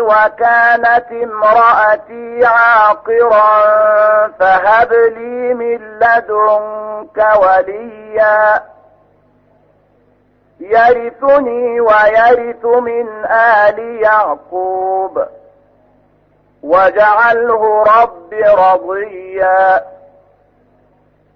وكانت امرأتي عاقرا فهب لي من لدنك وليا يرثني ويرث من آل يعقوب واجعله رب رضيا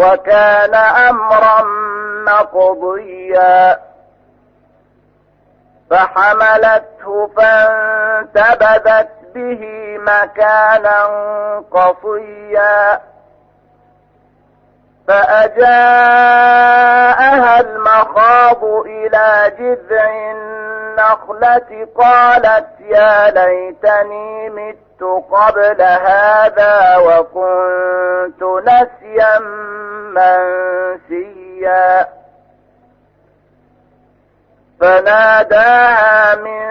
وكان أمرا مقضيا. فحملته فانتبذت به مكانا قصيا. فأجاءها المخاض إلى جذع النخلة قالت يا ليتني مت قبل هذا وكنت نسيا منسيا. فناداها من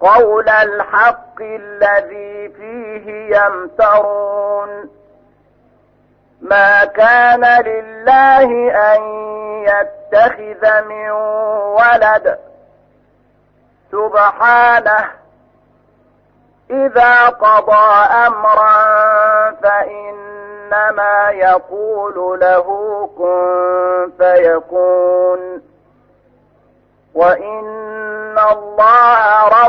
قول الحق الذي فيه يمترون. ما كان لله أن يتخذ من ولد. سبحانه. إذا قضى أمرا فإنما يقول له كن فيكون. وإن الله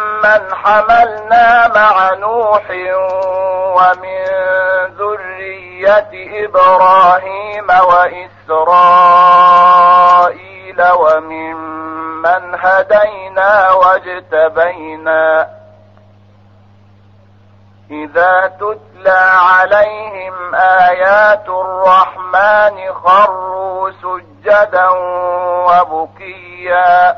حملنا مع نوح ومن ذرية إبراهيم وإسرائيل وممن هدينا واجتبينا إذا تتلى عليهم آيات الرحمن خروا سجدا وبكيا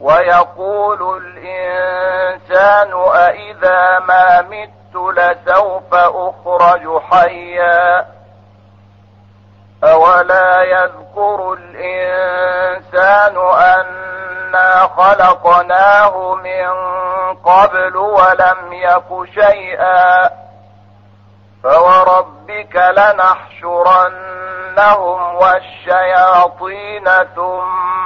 ويقول الإنسان أئذا ما مت لسوف أخرج حيا أولا يذكر الإنسان أنا خلقناه من قبل ولم يك شيئا فوربك لنحشرنهم والشياطين ثم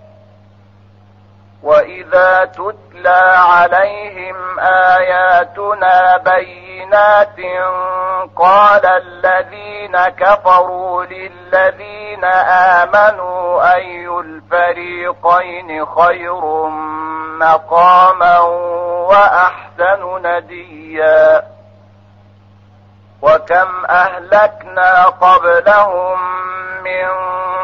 وإذا تتلى عليهم آياتنا بينات قال الذين كفروا للذين آمنوا أي الفريقين خير مقاما وأحسن نديا وكم أهلكنا قبلهم من